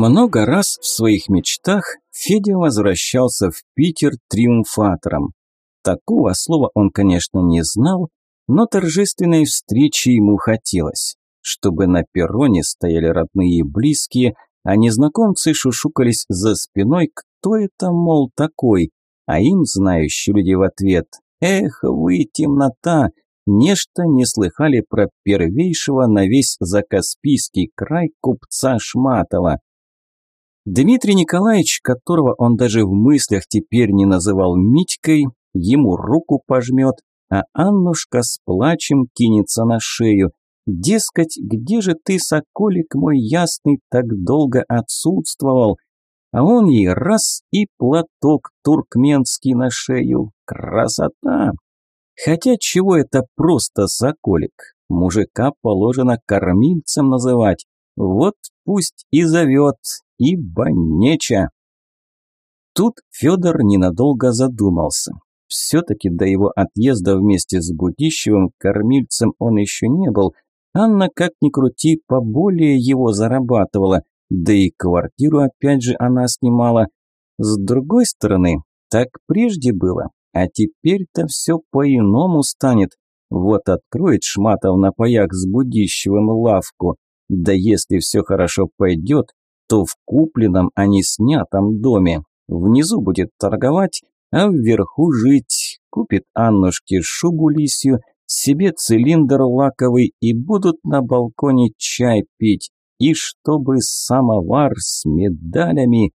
Много раз в своих мечтах Федя возвращался в Питер триумфатором. Такого слова он, конечно, не знал, но торжественной встречи ему хотелось, чтобы на перроне стояли родные и близкие, а незнакомцы шушукались за спиной, кто это, мол, такой, а им, знающие люди в ответ, «Эх вы, темнота!» Нечто не слыхали про первейшего на весь Закаспийский край купца Шматова. Дмитрий Николаевич, которого он даже в мыслях теперь не называл Митькой, ему руку пожмет, а Аннушка с плачем кинется на шею. Дескать, где же ты, соколик мой ясный, так долго отсутствовал? А он ей раз и платок туркменский на шею. Красота! Хотя чего это просто соколик? Мужика положено кормильцем называть. Вот пусть и зовет, ибо неча. Тут Федор ненадолго задумался. Все-таки до его отъезда вместе с Будищевым кормильцем он еще не был. Анна, как ни крути, поболее его зарабатывала, да и квартиру опять же она снимала. С другой стороны, так прежде было, а теперь-то все по-иному станет. Вот откроет Шматов на паях с Будищевым лавку. Да если все хорошо пойдет, то в купленном, а не снятом доме. Внизу будет торговать, а вверху жить. Купит Аннушке шубу лисью, себе цилиндр лаковый и будут на балконе чай пить. И чтобы самовар с медалями.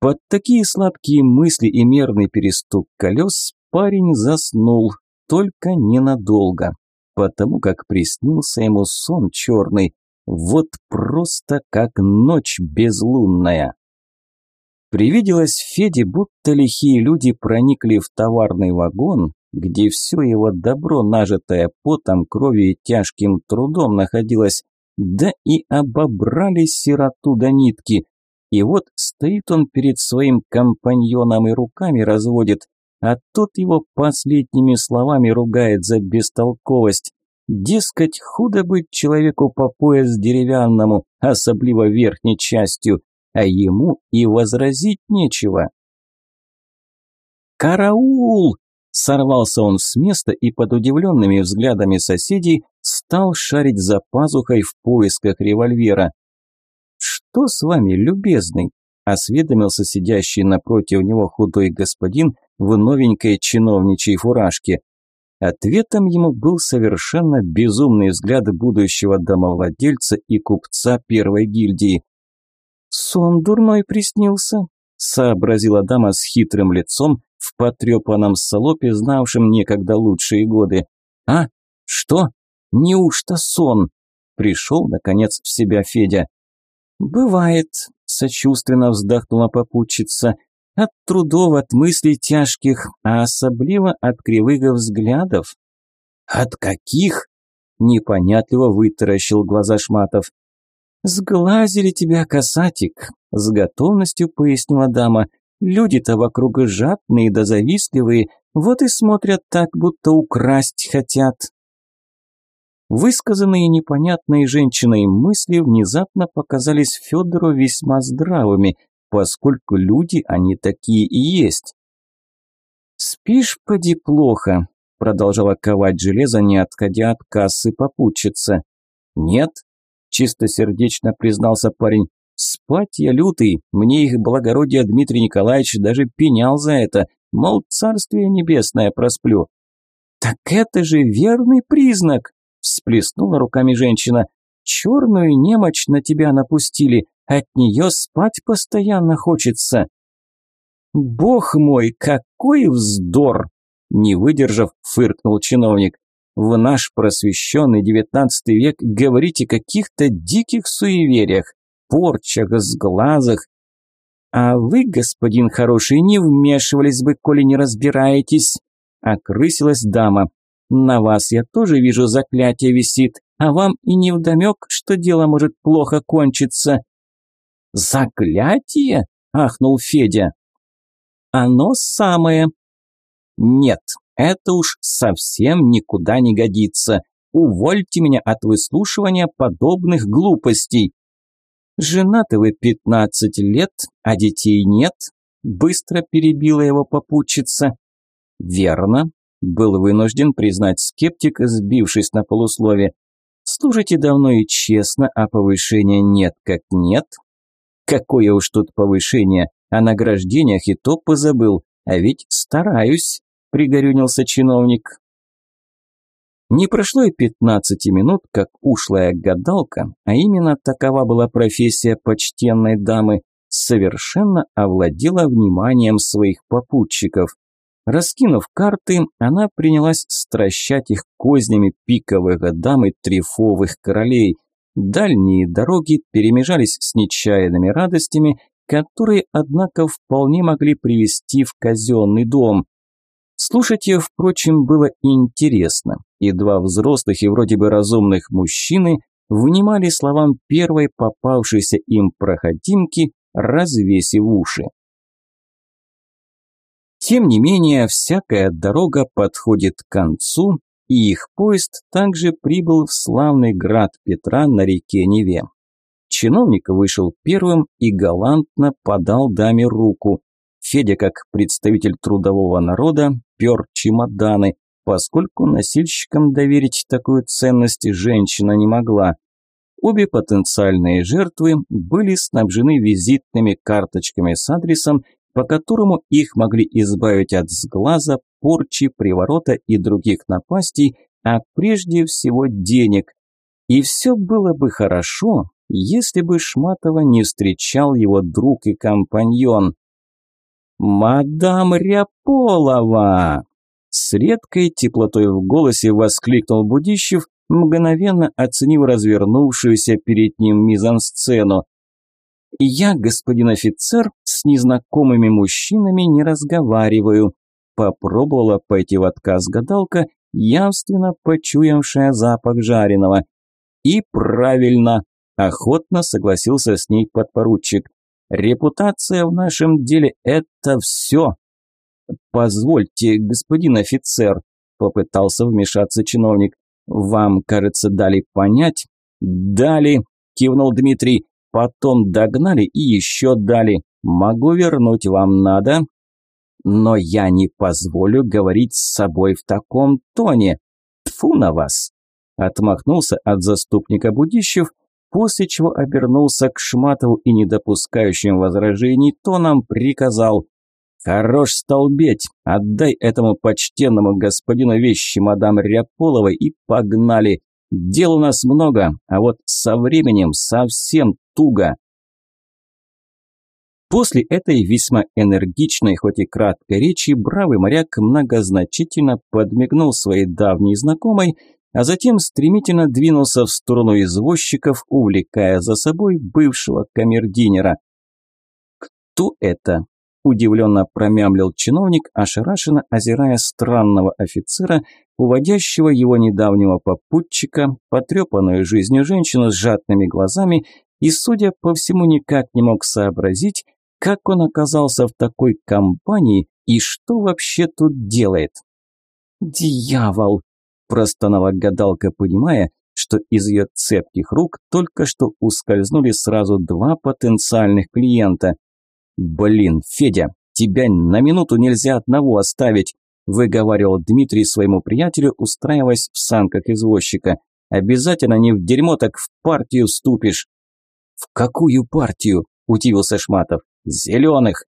Под такие сладкие мысли и мерный перестук колес парень заснул, только ненадолго, потому как приснился ему сон черный, вот просто как ночь безлунная. Привиделось Феде, будто лихие люди проникли в товарный вагон, где все его добро, нажитое потом, кровью и тяжким трудом находилось, да и обобрали сироту до нитки. И вот стоит он перед своим компаньоном и руками разводит, а тот его последними словами ругает за бестолковость. Дескать, худо быть человеку по пояс деревянному, особливо верхней частью, а ему и возразить нечего. «Караул!» Сорвался он с места и под удивленными взглядами соседей стал шарить за пазухой в поисках револьвера. «Что с вами, любезный?» – осведомился сидящий напротив него худой господин в новенькой чиновничьей фуражке. Ответом ему был совершенно безумный взгляд будущего домовладельца и купца первой гильдии. «Сон дурной приснился», – сообразила дама с хитрым лицом в потрепанном салопе, знавшем некогда лучшие годы. «А? Что? Неужто сон?» Пришел, наконец, в себя Федя. «Бывает», – сочувственно вздохнула попутчица – от трудов, от мыслей тяжких, а особливо от кривых взглядов. От каких? Непонятливо вытаращил глаза Шматов. «Сглазили тебя, касатик», – с готовностью пояснила дама. «Люди-то вокруг жадные да завистливые, вот и смотрят так, будто украсть хотят». Высказанные непонятной женщиной мысли внезапно показались Федору весьма здравыми, поскольку люди они такие и есть. «Спишь, поди, плохо», – продолжала ковать железо, не отходя от кассы попутчица. «Нет», – чистосердечно признался парень, – «спать я лютый, мне их благородие Дмитрий Николаевич даже пенял за это, мол, царствие небесное просплю». «Так это же верный признак», – всплеснула руками женщина. «Черную немочь на тебя напустили, от нее спать постоянно хочется. Бог мой, какой вздор! Не выдержав, фыркнул чиновник. В наш просвещенный девятнадцатый век говорите о каких-то диких суевериях, порчах, сглазах. А вы, господин хороший, не вмешивались бы, коли не разбираетесь. Окрысилась дама. На вас я тоже вижу заклятие висит, а вам и не вдомек, что дело может плохо кончиться. «Заклятие?» – ахнул Федя. «Оно самое». «Нет, это уж совсем никуда не годится. Увольте меня от выслушивания подобных глупостей». «Женаты вы пятнадцать лет, а детей нет?» – быстро перебила его попутчица. «Верно», – был вынужден признать скептик, сбившись на полуслове. «Служите давно и честно, а повышения нет как нет». «Какое уж тут повышение, о награждениях и то позабыл, а ведь стараюсь», – пригорюнился чиновник. Не прошло и пятнадцати минут, как ушлая гадалка, а именно такова была профессия почтенной дамы, совершенно овладела вниманием своих попутчиков. Раскинув карты, она принялась стращать их кознями пиковых дам и трефовых королей. Дальние дороги перемежались с нечаянными радостями, которые, однако, вполне могли привести в казенный дом. Слушать ее, впрочем, было интересно, и два взрослых и вроде бы разумных мужчины внимали словам первой попавшейся им проходимки, развесив уши. Тем не менее, всякая дорога подходит к концу, и их поезд также прибыл в славный град Петра на реке Неве. Чиновник вышел первым и галантно подал даме руку. Федя, как представитель трудового народа, пер чемоданы, поскольку носильщикам доверить такую ценность женщина не могла. Обе потенциальные жертвы были снабжены визитными карточками с адресом, по которому их могли избавить от сглаза, порчи, приворота и других напастей, а прежде всего денег. И все было бы хорошо, если бы Шматова не встречал его друг и компаньон. «Мадам Ряполова!» С редкой теплотой в голосе воскликнул Будищев, мгновенно оценив развернувшуюся перед ним мизансцену. «Я, господин офицер, с незнакомыми мужчинами не разговариваю», попробовала пойти в отказ гадалка, явственно почуявшая запах жареного. «И правильно», – охотно согласился с ней подпоручик. Репутация в нашем деле – это все. Позвольте, господин офицер, попытался вмешаться чиновник. Вам, кажется, дали понять? Дали, кивнул Дмитрий. Потом догнали и еще дали. Могу вернуть вам надо? Но я не позволю говорить с собой в таком тоне. Тфу на вас. Отмахнулся от заступника Будищев после чего обернулся к Шматову и недопускающим возражений тоном приказал «Хорош столбеть, отдай этому почтенному господину вещи мадам Ряполовой и погнали. Дел у нас много, а вот со временем совсем туго». После этой весьма энергичной, хоть и краткой речи, бравый моряк многозначительно подмигнул своей давней знакомой а затем стремительно двинулся в сторону извозчиков, увлекая за собой бывшего камердинера. «Кто это?» – удивленно промямлил чиновник, ошарашенно озирая странного офицера, уводящего его недавнего попутчика, потрепанную жизнью женщину с жадными глазами и, судя по всему, никак не мог сообразить, как он оказался в такой компании и что вообще тут делает. «Дьявол!» простонала гадалка, понимая, что из ее цепких рук только что ускользнули сразу два потенциальных клиента. «Блин, Федя, тебя на минуту нельзя одного оставить», выговаривал Дмитрий своему приятелю, устраиваясь в санках извозчика. «Обязательно не в дерьмо, так в партию вступишь». «В какую партию?» – удивился Шматов. «Зеленых».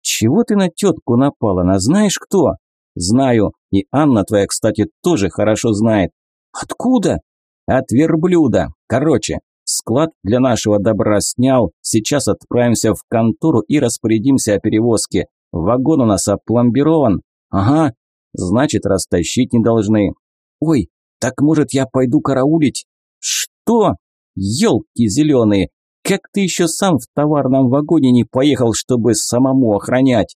«Чего ты на тетку напала, на знаешь кто?» «Знаю. И Анна твоя, кстати, тоже хорошо знает». «Откуда?» «От верблюда. Короче, склад для нашего добра снял. Сейчас отправимся в контору и распорядимся о перевозке. Вагон у нас опломбирован». «Ага. Значит, растащить не должны». «Ой, так может я пойду караулить?» «Что? Елки зеленые! Как ты еще сам в товарном вагоне не поехал, чтобы самому охранять?»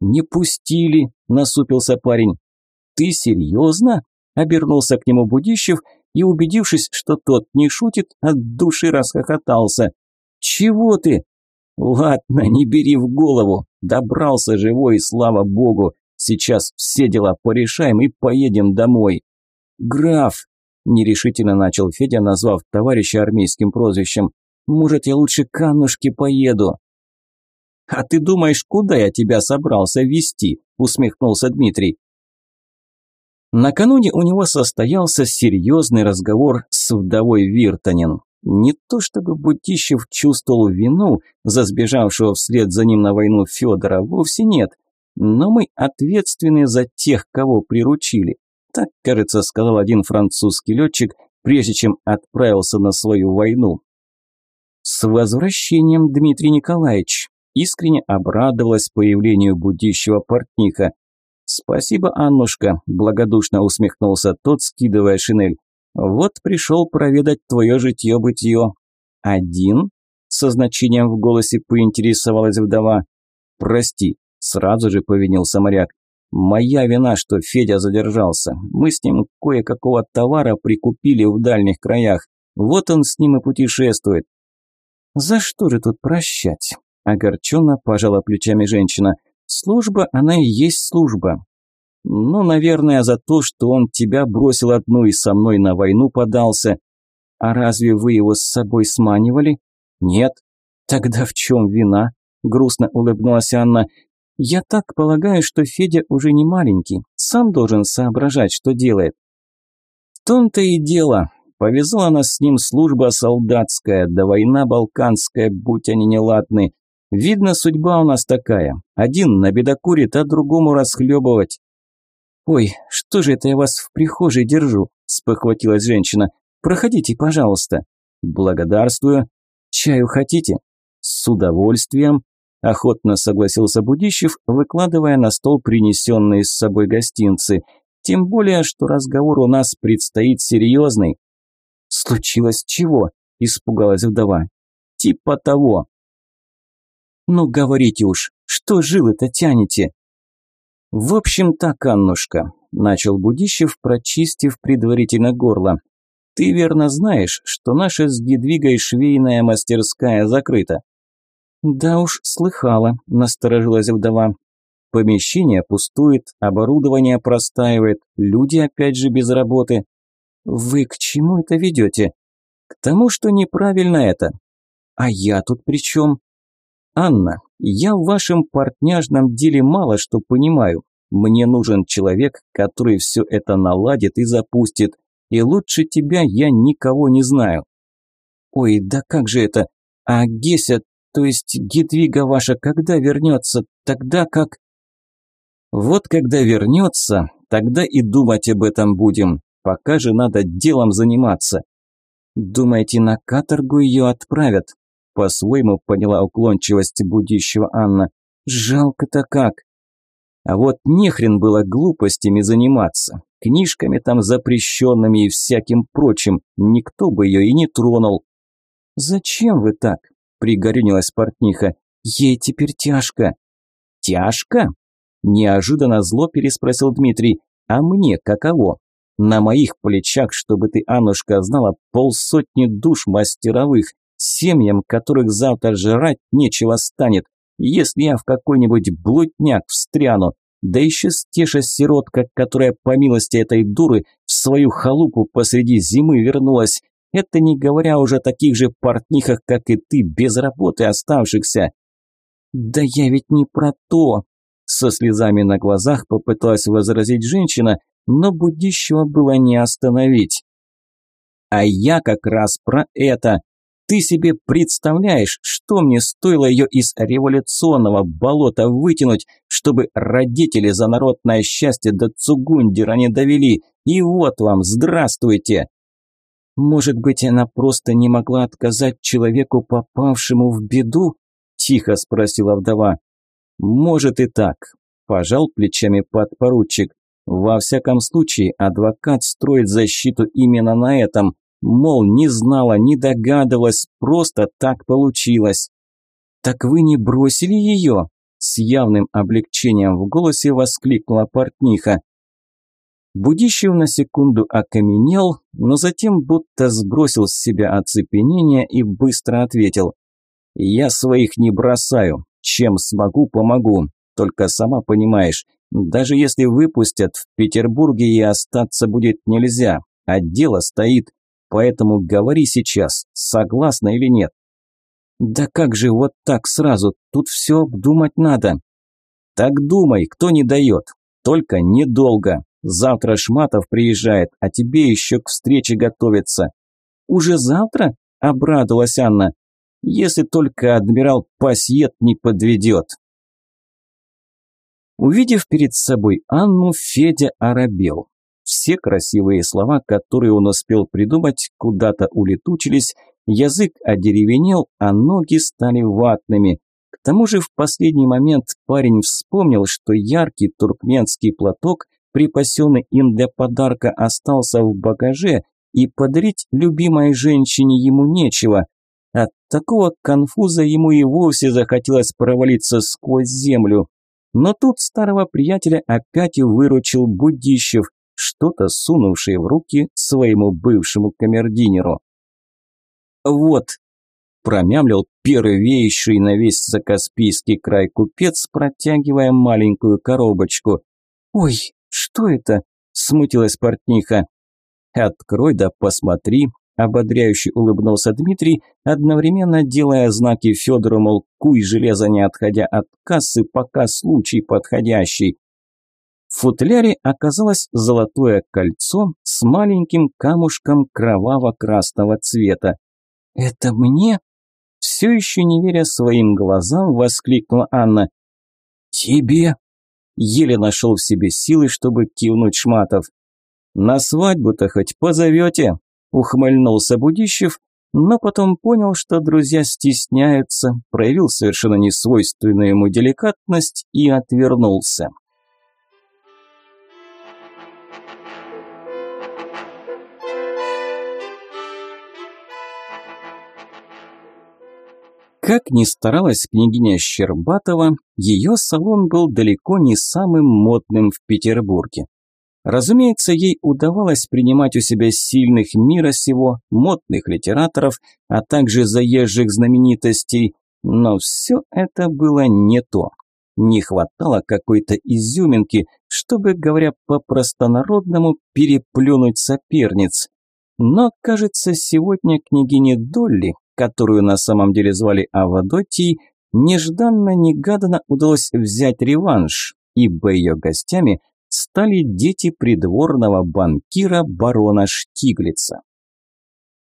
«Не пустили», – насупился парень. «Ты серьезно?» – обернулся к нему Будищев и, убедившись, что тот не шутит, от души расхохотался. «Чего ты?» «Ладно, не бери в голову. Добрался живой, слава богу. Сейчас все дела порешаем и поедем домой». «Граф», – нерешительно начал Федя, назвав товарища армейским прозвищем, Может, я лучше к Аннушке поеду?» «А ты думаешь, куда я тебя собрался вести?» – усмехнулся Дмитрий. Накануне у него состоялся серьезный разговор с вдовой Виртанин. Не то чтобы Бутищев чувствовал вину за сбежавшего вслед за ним на войну Федора, вовсе нет. Но мы ответственны за тех, кого приручили. Так, кажется, сказал один французский летчик, прежде чем отправился на свою войну. С возвращением, Дмитрий Николаевич, искренне обрадовалась появлению будущего портниха. «Спасибо, Аннушка», – благодушно усмехнулся тот, скидывая шинель. «Вот пришел проведать твое житье-бытие». «Один?» – со значением в голосе поинтересовалась вдова. «Прости», – сразу же повинился моряк. «Моя вина, что Федя задержался. Мы с ним кое-какого товара прикупили в дальних краях. Вот он с ним и путешествует». «За что же тут прощать?» – огорченно пожала плечами женщина – Служба, она и есть служба. Ну, наверное, за то, что он тебя бросил одну и со мной на войну подался. А разве вы его с собой сманивали? Нет. Тогда в чем вина? Грустно улыбнулась Анна. Я так полагаю, что Федя уже не маленький, сам должен соображать, что делает. В том-то и дело. Повезла нас с ним служба солдатская, да война балканская, будь они неладны. Видно, судьба у нас такая. Один набедокурит, а другому расхлебывать. «Ой, что же это я вас в прихожей держу?» – спохватилась женщина. «Проходите, пожалуйста». «Благодарствую. Чаю хотите?» «С удовольствием», – охотно согласился Будищев, выкладывая на стол принесенные с собой гостинцы. «Тем более, что разговор у нас предстоит серьезный». «Случилось чего?» – испугалась вдова. «Типа того», ну, говорите уж, что жилы-то тянете? В общем так, Аннушка, начал Будищев, прочистив предварительно горло. Ты верно знаешь, что наша с Гедвигой швейная мастерская закрыта? Да уж, слыхала, насторожилась вдова. Помещение пустует, оборудование простаивает, люди опять же без работы. Вы к чему это ведете? К тому, что неправильно это. А я тут при чем? «Анна, я в вашем партняжном деле мало что понимаю. Мне нужен человек, который все это наладит и запустит. И лучше тебя я никого не знаю». «Ой, да как же это? А Геся, то есть Гедвига ваша, когда вернется? Тогда как...» «Вот когда вернется, тогда и думать об этом будем. Пока же надо делом заниматься». «Думаете, на каторгу ее отправят?» По-своему поняла уклончивость будущего Анна. Жалко-то как. А вот нехрен было глупостями заниматься. Книжками там запрещенными и всяким прочим. Никто бы ее и не тронул. «Зачем вы так?» – пригорюнилась портниха. «Ей теперь тяжко». «Тяжко?» – неожиданно зло переспросил Дмитрий. «А мне каково? На моих плечах, чтобы ты, Аннушка, знала, полсотни душ мастеровых, семьям, которых завтра жрать нечего станет, если я в какой-нибудь блудняк встряну, да еще стеша сиротка, которая по милости этой дуры в свою халупу посреди зимы вернулась, это не говоря уже о таких же портнихах, как и ты, без работы оставшихся. Да я ведь не про то, со слезами на глазах попыталась возразить женщина, но будущего было не остановить. А я как раз про это. Ты себе представляешь, что мне стоило ее из революционного болота вытянуть, чтобы родители за народное счастье до Цугундера не довели? И вот вам, здравствуйте!» «Может быть, она просто не могла отказать человеку, попавшему в беду?» – тихо спросила вдова. «Может и так», – пожал плечами подпоручик. «Во всяком случае, адвокат строит защиту именно на этом. Мол, не знала, не догадывалась, просто так получилось. «Так вы не бросили ее?» С явным облегчением в голосе воскликнула портниха. Будищев на секунду окаменел, но затем будто сбросил с себя оцепенение и быстро ответил. «Я своих не бросаю. Чем смогу, помогу. Только сама понимаешь, даже если выпустят, в Петербурге и остаться будет нельзя, а дело стоит. Поэтому говори сейчас, согласна или нет. Да как же вот так сразу? Тут все обдумать надо. Так думай, кто не дает. Только недолго. Завтра Шматов приезжает, а тебе еще к встрече готовится. Уже завтра? Обрадовалась Анна. Если только адмирал Пасьет не подведет. Увидев перед собой Анну, Федя оробел. Все красивые слова, которые он успел придумать, куда-то улетучились, язык одеревенел, а ноги стали ватными. К тому же в последний момент парень вспомнил, что яркий туркменский платок, припасенный им для подарка, остался в багаже, и подарить любимой женщине ему нечего. От такого конфуза ему и вовсе захотелось провалиться сквозь землю. Но тут старого приятеля опять выручил Будищев, что-то сунувший в руки своему бывшему камердинеру. «Вот», – промямлил первейший на весь Закаспийский край купец, протягивая маленькую коробочку. «Ой, что это?» – смутилась портниха. «Открой да посмотри», – ободряюще улыбнулся Дмитрий, одновременно делая знаки Федору, мол, куй железо не отходя от кассы, пока случай подходящий. В футляре оказалось золотое кольцо с маленьким камушком кроваво-красного цвета. «Это мне?» Все еще не веря своим глазам, воскликнула Анна. «Тебе?» Еле нашел в себе силы, чтобы кивнуть Шматов. «На свадьбу-то хоть позовете?» Ухмыльнулся Будищев, но потом понял, что друзья стесняются, проявил совершенно несвойственную ему деликатность и отвернулся. Как ни старалась княгиня Щербатова, ее салон был далеко не самым модным в Петербурге. Разумеется, ей удавалось принимать у себя сильных мира сего, модных литераторов, а также заезжих знаменитостей, но все это было не то. Не хватало какой-то изюминки, чтобы, говоря по-простонародному, переплюнуть соперниц. Но, кажется, сегодня княгине Долли которую на самом деле звали Авадотией, нежданно-негаданно удалось взять реванш, ибо ее гостями стали дети придворного банкира барона Штиглица.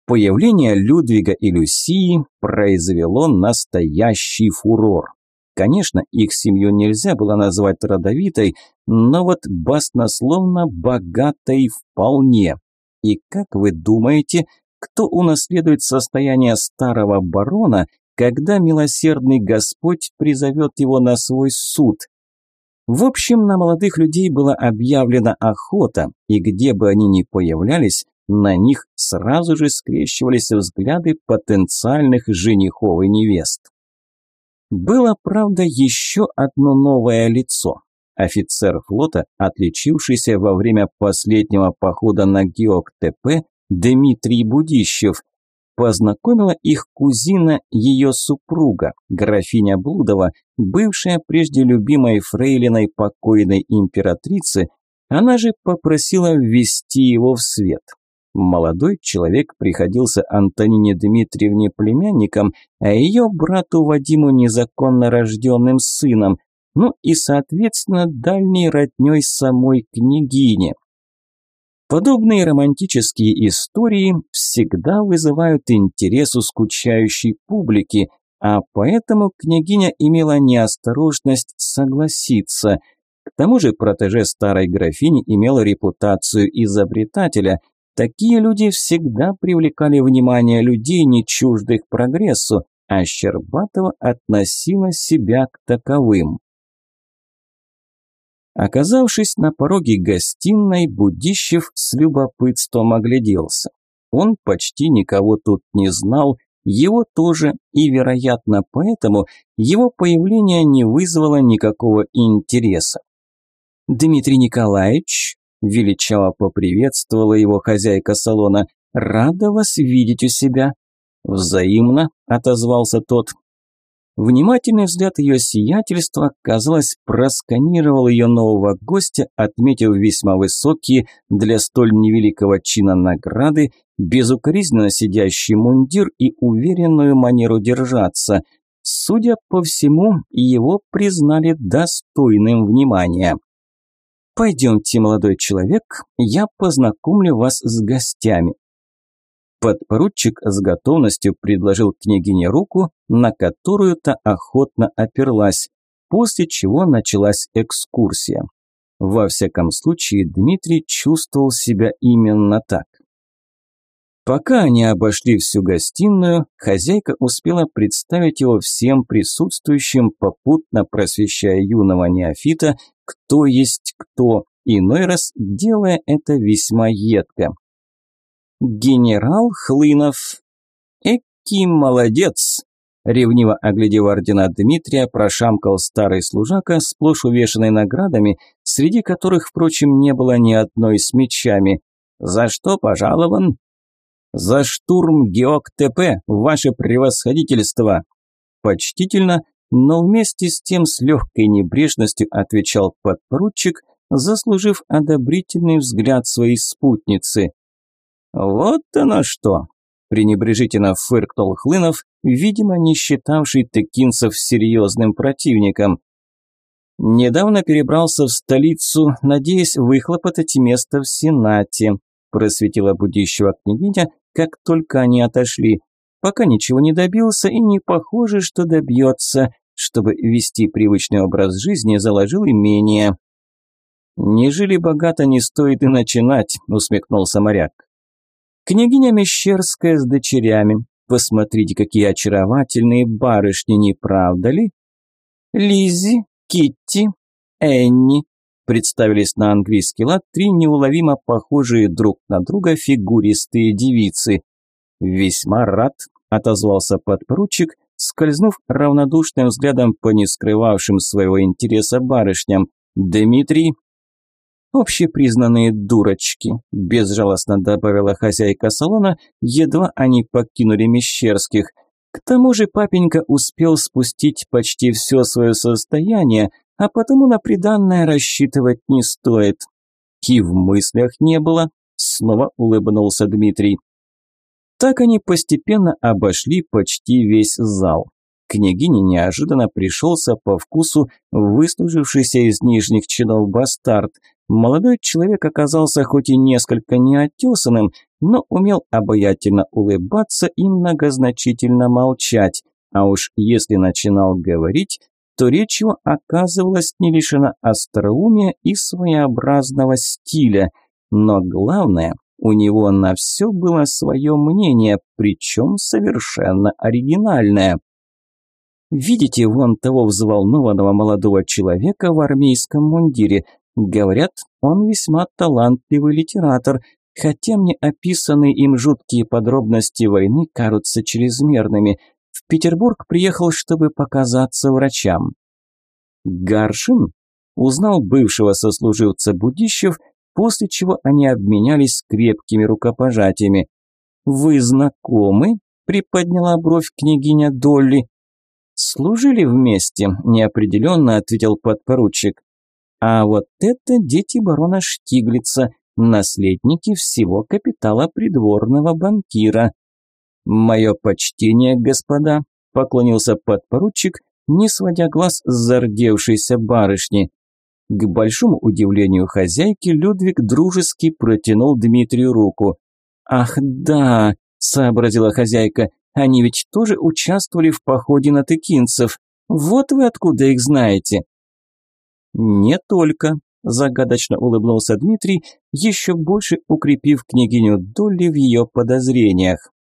Появление Людвига и Люсии произвело настоящий фурор. Конечно, их семью нельзя было назвать родовитой, но вот баснословно богатой вполне. И как вы думаете, кто унаследует состояние старого барона, когда милосердный Господь призовет его на свой суд. В общем, на молодых людей была объявлена охота, и где бы они ни появлялись, на них сразу же скрещивались взгляды потенциальных женихов и невест. Было, правда, еще одно новое лицо. Офицер флота, отличившийся во время последнего похода на Геок-ТП Дмитрий Будищев. Познакомила их кузина, ее супруга, графиня Блудова, бывшая прежде любимой фрейлиной покойной императрицы, она же попросила ввести его в свет. Молодой человек приходился Антонине Дмитриевне племянником, а ее брату Вадиму незаконно рожденным сыном, ну и, соответственно, дальней родней самой княгини. Подобные романтические истории всегда вызывают интерес у скучающей публики, а поэтому княгиня имела неосторожность согласиться. К тому же протеже старой графини имел репутацию изобретателя. Такие люди всегда привлекали внимание людей, не чуждых прогрессу, а Щербатова относила себя к таковым. Оказавшись на пороге гостиной, Будищев с любопытством огляделся. Он почти никого тут не знал, его тоже, и, вероятно, поэтому его появление не вызвало никакого интереса. «Дмитрий Николаевич», – величаво поприветствовала его хозяйка салона, – «рада вас видеть у себя». «Взаимно», – отозвался тот. Внимательный взгляд ее сиятельства, казалось, просканировал ее нового гостя, отметив весьма высокие для столь невеликого чина награды, безукоризненно сидящий мундир и уверенную манеру держаться. Судя по всему, его признали достойным внимания. «Пойдемте, молодой человек, я познакомлю вас с гостями», Подпоручик с готовностью предложил княгине руку, на которую та охотно оперлась, после чего началась экскурсия. Во всяком случае, Дмитрий чувствовал себя именно так. Пока они обошли всю гостиную, хозяйка успела представить его всем присутствующим, попутно просвещая юного неофита, кто есть кто, иной раз делая это весьма едко. Генерал Хлынов. Эки молодец. Ревниво оглядев ордена Дмитрия, прошамкал старый служака, сплошь увешанный наградами, среди которых, впрочем, не было ни одной с мечами. «За что пожалован?» «За штурм Геок-ТП, ваше превосходительство!» Почтительно, но вместе с тем с легкой небрежностью отвечал подпоручик, заслужив одобрительный взгляд своей спутницы. «Вот оно что!» – пренебрежительно фыркнул Хлынов, видимо, не считавший текинцев серьезным противником. «Недавно перебрался в столицу, надеясь выхлопотать место в Сенате», – просветила будущего княгиня, как только они отошли. «Пока ничего не добился и не похоже, что добьется. Чтобы вести привычный образ жизни, заложил имение». «Не жили богато, не стоит и начинать», – усмехнулся моряк. Княгиня Мещерская с дочерями. Посмотрите, какие очаровательные барышни, не правда ли? Лизи, Китти, Энни. Представились на английский лад три неуловимо похожие друг на друга фигуристые девицы. «Весьма рад», – отозвался подпоручик, скользнув равнодушным взглядом по нескрывавшим своего интереса барышням. «Дмитрий, «Общепризнанные дурочки», – безжалостно добавила хозяйка салона, едва они покинули Мещерских. К тому же папенька успел спустить почти все свое состояние, а потому на приданное рассчитывать не стоит. И в мыслях не было, снова улыбнулся Дмитрий. Так они постепенно обошли почти весь зал. Княгине неожиданно пришелся по вкусу выслужившийся из нижних чинов бастард – Молодой человек оказался хоть и несколько неотесанным, но умел обаятельно улыбаться и многозначительно молчать. А уж если начинал говорить, то речь его оказывалась не лишена остроумия и своеобразного стиля. Но главное, у него на все было свое мнение, причем совершенно оригинальное. Видите вон того взволнованного молодого человека в армейском мундире? Говорят, он весьма талантливый литератор, хотя мне описанные им жуткие подробности войны кажутся чрезмерными. В Петербург приехал, чтобы показаться врачам. Гаршин узнал бывшего сослуживца Будищев, после чего они обменялись крепкими рукопожатиями. «Вы знакомы?» – приподняла бровь княгиня Долли. «Служили вместе», – неопределенно ответил подпоручик. А вот это дети барона Штиглица, наследники всего капитала придворного банкира. «Мое почтение, господа», – поклонился подпоручик, не сводя глаз с зардевшейся барышни. К большому удивлению хозяйки Людвиг дружески протянул Дмитрию руку. «Ах да», – сообразила хозяйка, – «они ведь тоже участвовали в походе на тыкинцев. Вот вы откуда их знаете». «Не только», – загадочно улыбнулся Дмитрий, еще больше укрепив княгиню Долли в ее подозрениях.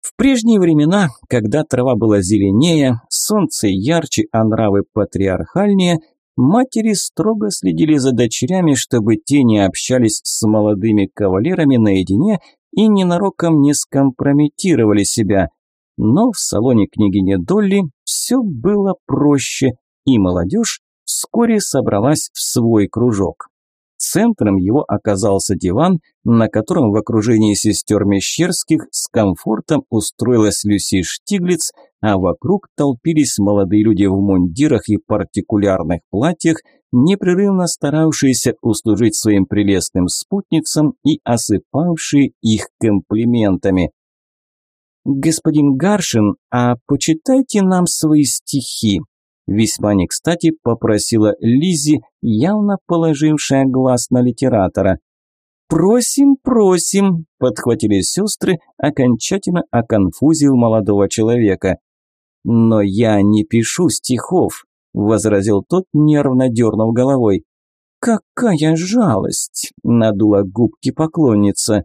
В прежние времена, когда трава была зеленее, солнце ярче, а нравы патриархальнее, матери строго следили за дочерями, чтобы те не общались с молодыми кавалерами наедине и ненароком не скомпрометировали себя. Но в салоне княгини Долли все было проще, и молодежь вскоре собралась в свой кружок. Центром его оказался диван, на котором в окружении сестер Мещерских с комфортом устроилась Люси Штиглиц, а вокруг толпились молодые люди в мундирах и партикулярных платьях, непрерывно старавшиеся услужить своим прелестным спутницам и осыпавшие их комплиментами. «Господин Гаршин, а почитайте нам свои стихи», весьма не кстати попросила Лизи, явно положившая глаз на литератора. «Просим, просим!» – подхватили сестры, окончательно оконфузив молодого человека. «Но я не пишу стихов», – возразил тот, нервно дернув головой. «Какая жалость!» – надула губки поклонница.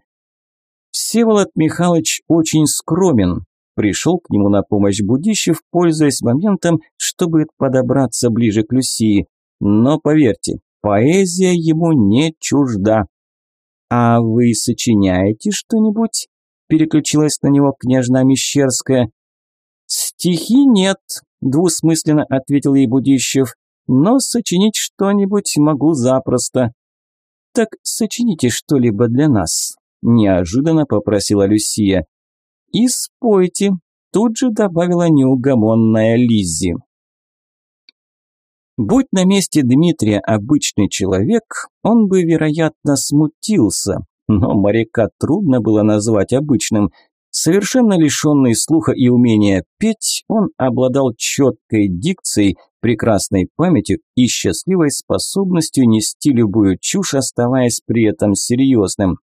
Всеволод Михайлович очень скромен. Пришел к нему на помощь Будищев, пользуясь моментом, чтобы подобраться ближе к Люсии. Но поверьте, поэзия ему не чужда. «А вы сочиняете что-нибудь?» – переключилась на него княжна Мещерская. «Стихи нет», – двусмысленно ответил ей Будищев, «но сочинить что-нибудь могу запросто». «Так сочините что-либо для нас», – неожиданно попросила Люсия. «И спойте», – тут же добавила неугомонная Лиззи. Будь на месте Дмитрия обычный человек, он бы, вероятно, смутился, но моряка трудно было назвать обычным. Совершенно лишенный слуха и умения петь, он обладал четкой дикцией, прекрасной памятью и счастливой способностью нести любую чушь, оставаясь при этом серьезным.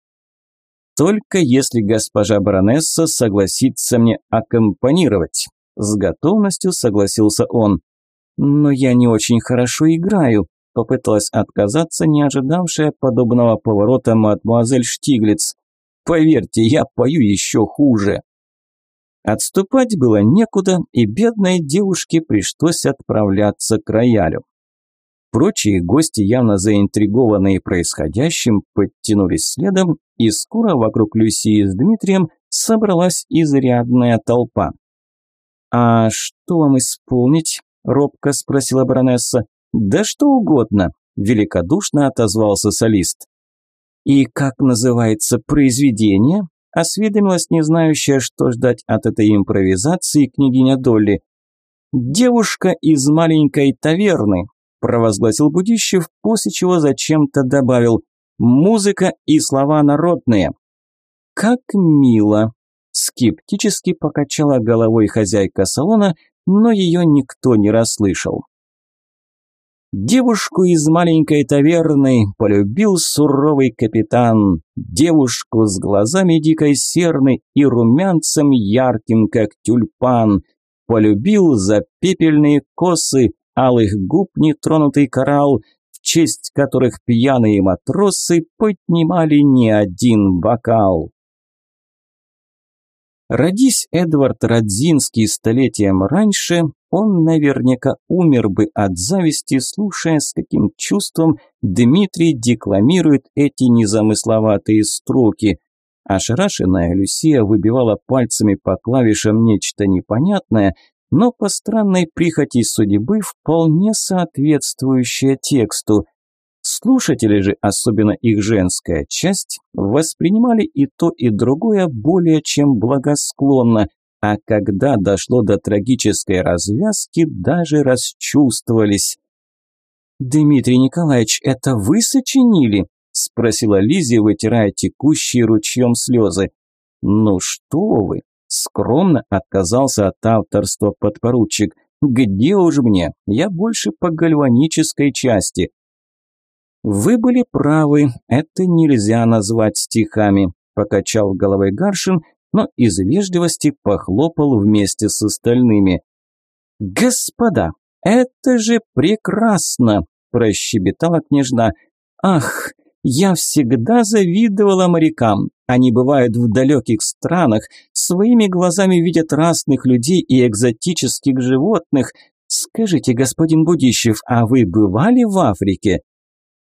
Только если госпожа баронесса согласится мне аккомпанировать. С готовностью согласился он. «Но я не очень хорошо играю», – попыталась отказаться не ожидавшая подобного поворота мадемуазель Штиглиц. «Поверьте, я пою еще хуже». Отступать было некуда, и бедной девушке пришлось отправляться к роялю. Прочие гости, явно заинтригованные происходящим, подтянулись следом, и скоро вокруг Люсии с Дмитрием собралась изрядная толпа. «А что вам исполнить?» – робко спросила баронесса. «Да что угодно», – великодушно отозвался солист. «И как называется произведение?» – осведомилась не знающая, что ждать от этой импровизации княгиня Долли. «Девушка из маленькой таверны», – провозгласил Будищев, после чего зачем-то добавил «музыка и слова народные». «Как мило!» – скептически покачала головой хозяйка салона, но ее никто не расслышал. Девушку из маленькой таверны полюбил суровый капитан, девушку с глазами дикой серны и румянцем ярким, как тюльпан. Полюбил за пепельные косы, алых губ нетронутый коралл, в честь которых пьяные матросы поднимали не один бокал. Родись Эдвард Радзинский столетием раньше, он наверняка умер бы от зависти, слушая, с каким чувством Дмитрий декламирует эти незамысловатые строки. Ошарашенная Люсия выбивала пальцами по клавишам нечто непонятное, но по странной прихоти судьбы вполне соответствующее тексту. Слушатели же, особенно их женская часть, воспринимали и то, и другое более чем благосклонно, а когда дошло до трагической развязки, даже расчувствовались. «Дмитрий Николаевич, это вы сочинили?» – спросила Лизия, вытирая текущие ручьем слезы. «Ну что вы!» – скромно отказался от авторства подпоручик. «Где уж мне? Я больше по гальванической части. «Вы были правы, это нельзя назвать стихами», – покачал головой Гаршин, но из вежливости похлопал вместе с остальными. «Господа, это же прекрасно!» – прощебетала княжна. «Ах, я всегда завидовала морякам. Они бывают в далеких странах, своими глазами видят разных людей и экзотических животных. Скажите, господин Будищев, а вы бывали в Африке?»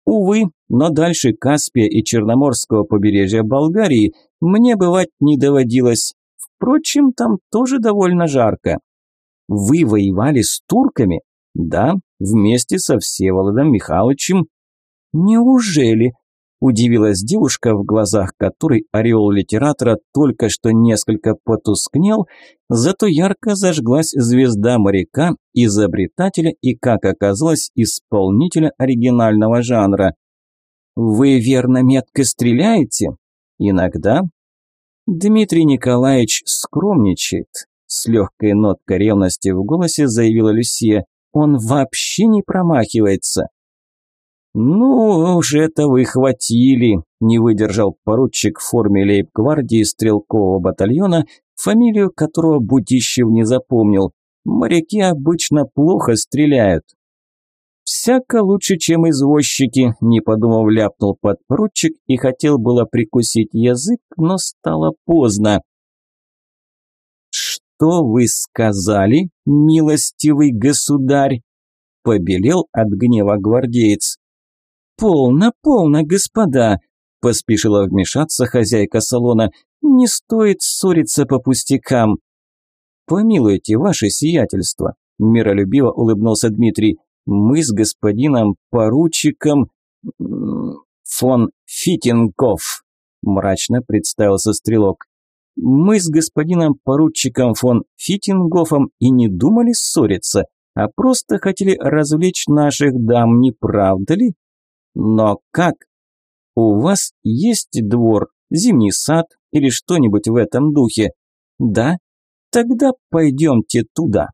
Увы, но дальше Каспия и Черноморского побережья Болгарии мне бывать не доводилось. Впрочем, там тоже довольно жарко. Вы воевали с турками? Да, вместе со Всеволодом Михайловичем. Неужели? Удивилась девушка, в глазах которой ореол литератора только что несколько потускнел, зато ярко зажглась звезда моряка, изобретателя и, как оказалось, исполнителя оригинального жанра. «Вы верно метко стреляете?» «Иногда». Дмитрий Николаевич скромничает. С легкой ноткой ревности в голосе заявила Люсия. «Он вообще не промахивается». «Ну, уж это вы хватили», – не выдержал поручик в форме лейб-гвардии стрелкового батальона, фамилию которого Будищев не запомнил. «Моряки обычно плохо стреляют». «Всяко лучше, чем извозчики», – не подумав, ляпнул подпоручик и хотел было прикусить язык, но стало поздно. «Что вы сказали, милостивый государь?» – побелел от гнева гвардеец. «Полно, полно, господа!» – поспешила вмешаться хозяйка салона. «Не стоит ссориться по пустякам!» «Помилуйте, ваше сиятельство!» – миролюбиво улыбнулся Дмитрий. «Мы с господином поручиком фон Фитинков», – мрачно представился стрелок. «Мы с господином поручиком фон Фитингофом и не думали ссориться, а просто хотели развлечь наших дам, не правда ли?» Но как? У вас есть двор, зимний сад или что-нибудь в этом духе? Да? Тогда пойдемте туда.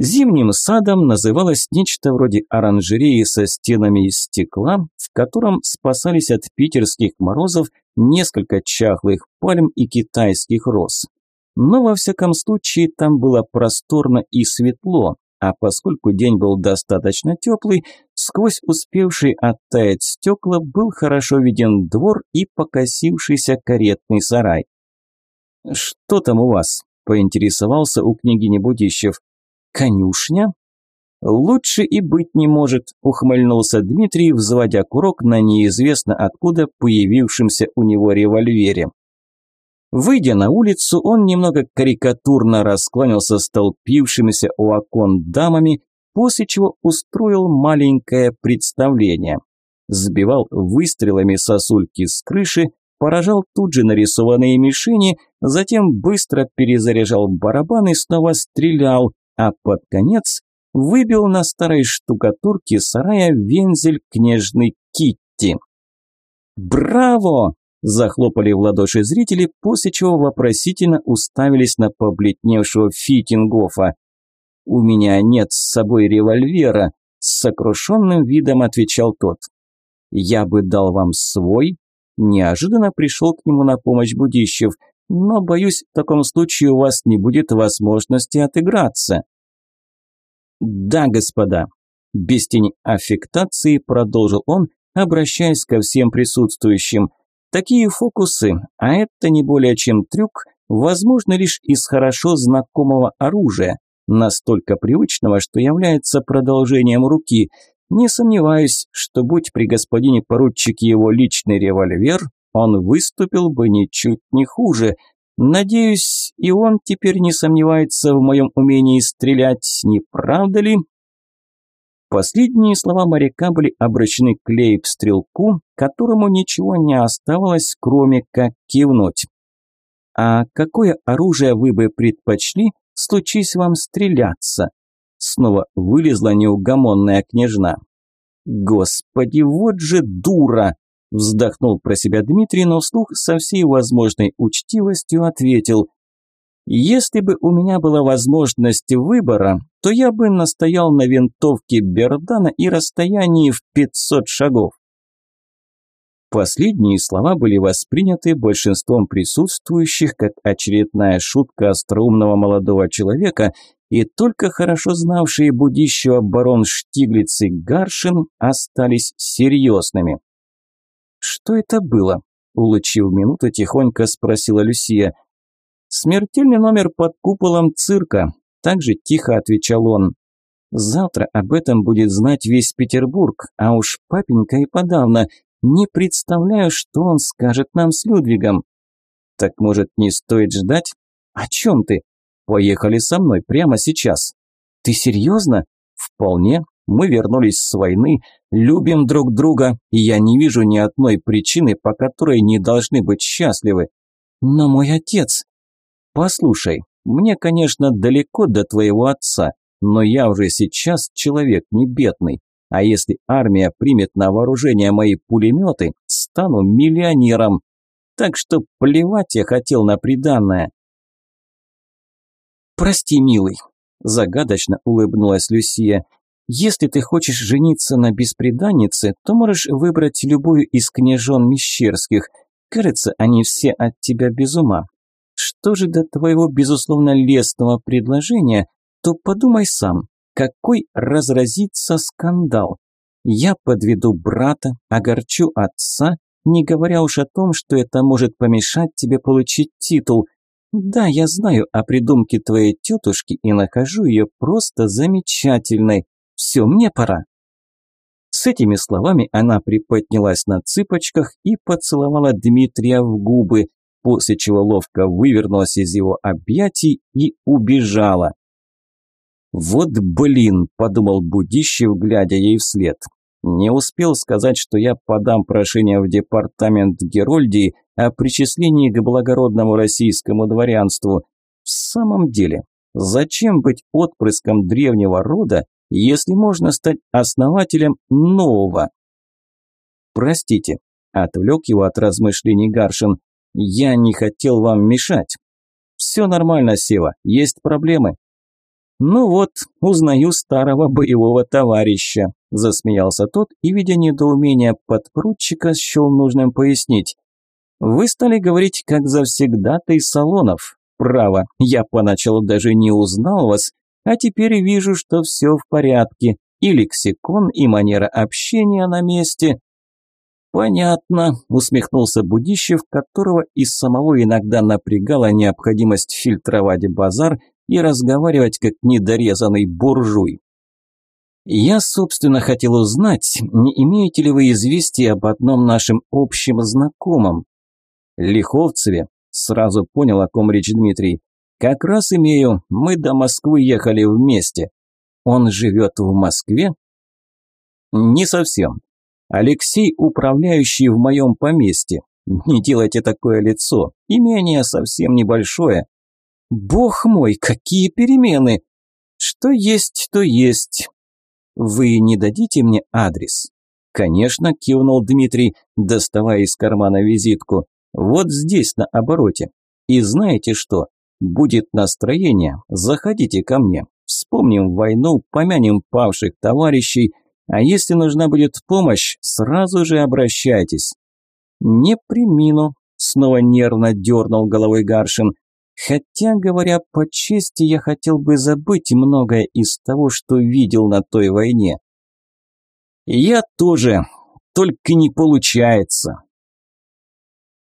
Зимним садом называлось нечто вроде оранжереи со стенами из стекла, в котором спасались от питерских морозов несколько чахлых пальм и китайских роз. Но во всяком случае там было просторно и светло, а поскольку день был достаточно теплый, сквозь успевшие оттаять стекла был хорошо виден двор и покосившийся каретный сарай. «Что там у вас?» – поинтересовался у княгини Будищев. «Конюшня?» «Лучше и быть не может», – ухмыльнулся Дмитрий, взводя курок на неизвестно откуда появившемся у него револьвере. Выйдя на улицу, он немного карикатурно раскланялся с толпившимися у окон дамами, после чего устроил маленькое представление. Сбивал выстрелами сосульки с крыши, поражал тут же нарисованные мишени, затем быстро перезаряжал барабан и снова стрелял, а под конец выбил на старой штукатурке сарая вензель княжной Китти. «Браво!» Захлопали в ладоши зрители, после чего вопросительно уставились на побледневшего Фитингофа. «У меня нет с собой револьвера», – с сокрушенным видом отвечал тот. «Я бы дал вам свой». Неожиданно пришел к нему на помощь Будищев, но, боюсь, в таком случае у вас не будет возможности отыграться. «Да, господа», – без тени аффектации продолжил он, обращаясь ко всем присутствующим. Такие фокусы, а это не более чем трюк, возможно лишь из хорошо знакомого оружия, настолько привычного, что является продолжением руки. Не сомневаюсь, что будь при господине поручике его личный револьвер, он выступил бы ничуть не хуже. Надеюсь, и он теперь не сомневается в моем умении стрелять, не правда ли? Последние слова моряка были обращены к лейб-стрелку, которому ничего не оставалось, кроме как кивнуть. «А какое оружие вы бы предпочли, случись вам стреляться?» Снова вылезла неугомонная княжна. «Господи, вот же дура!» Вздохнул про себя Дмитрий, но вслух со всей возможной учтивостью ответил. Если бы у меня была возможность выбора, то я бы настоял на винтовке Бердана и расстоянии в 500 шагов. Последние слова были восприняты большинством присутствующих как очередная шутка остроумного молодого человека, и только хорошо знавшие будущего барон Штиглиц и Гаршин остались серьезными. «Что это было?» – улучив минуту, тихонько спросила Люсия – «Смертельный номер под куполом цирка», – также тихо отвечал он. «Завтра об этом будет знать весь Петербург, а уж папенька и подавно. Не представляю, что он скажет нам с Людвигом». «Так, может, не стоит ждать?» «О чем ты?» «Поехали со мной прямо сейчас». «Ты серьезно?» «Вполне. Мы вернулись с войны, любим друг друга, и я не вижу ни одной причины, по которой не должны быть счастливы. Но мой отец... Послушай, мне, конечно, далеко до твоего отца, но я уже сейчас человек не бедный. А если армия примет на вооружение мои пулеметы, стану миллионером. Так что плевать я хотел на приданное. «Прости, милый», – загадочно улыбнулась Люсия. «Если ты хочешь жениться на бесприданнице, то можешь выбрать любую из княжон Мещерских. Кажется, они все от тебя без ума. Что же до твоего, безусловно, лестного предложения, то подумай сам, какой разразится скандал. Я подведу брата, огорчу отца, не говоря уж о том, что это может помешать тебе получить титул. Да, я знаю о придумке твоей тетушки и нахожу ее просто замечательной. Все, мне пора. С этими словами она приподнялась на цыпочках и поцеловала Дмитрия в губы, после чего ловко вывернулась из его объятий и убежала. «Вот блин», – подумал Будищев, глядя ей вслед. Не успел сказать, что я подам прошение в департамент Герольдии о причислении к благородному российскому дворянству. В самом деле, зачем быть отпрыском древнего рода, если можно стать основателем нового? Простите, отвлек его от размышлений Гаршин. Я не хотел вам мешать. Все нормально, Сева, есть проблемы. «Ну вот, узнаю старого боевого товарища», – засмеялся тот и, видя недоумение подпрутчика, счел нужным пояснить. «Вы стали говорить, как завсегдатый Салонов. Право, я поначалу даже не узнал вас, а теперь вижу, что все в порядке, и лексикон, и манера общения на месте». «Понятно», – усмехнулся Будищев, которого и самого иногда напрягала необходимость фильтровать базар – и разговаривать как недорезанный буржуй. Я, собственно, хотел узнать, не имеете ли вы известия об одном нашем общем знакомом? Лиховцеве, сразу понял, о ком речь Дмитрий. Как раз имею, мы до Москвы ехали вместе. Он живет в Москве? Не совсем. Алексей, управляющий в моем поместье. Не делайте такое лицо. Имение совсем небольшое, Бог мой, какие перемены! Что есть, то есть. Вы не дадите мне адрес? Конечно, кивнул Дмитрий, доставая из кармана визитку. Вот здесь, на обороте. И знаете что? Будет настроение, заходите ко мне. Вспомним войну, помянем павших товарищей, а если нужна будет помощь, сразу же обращайтесь. Не примину, снова нервно дернул головой Гаршин. Хотя, говоря по чести, я хотел бы забыть многое из того, что видел на той войне. Я тоже, только не получается.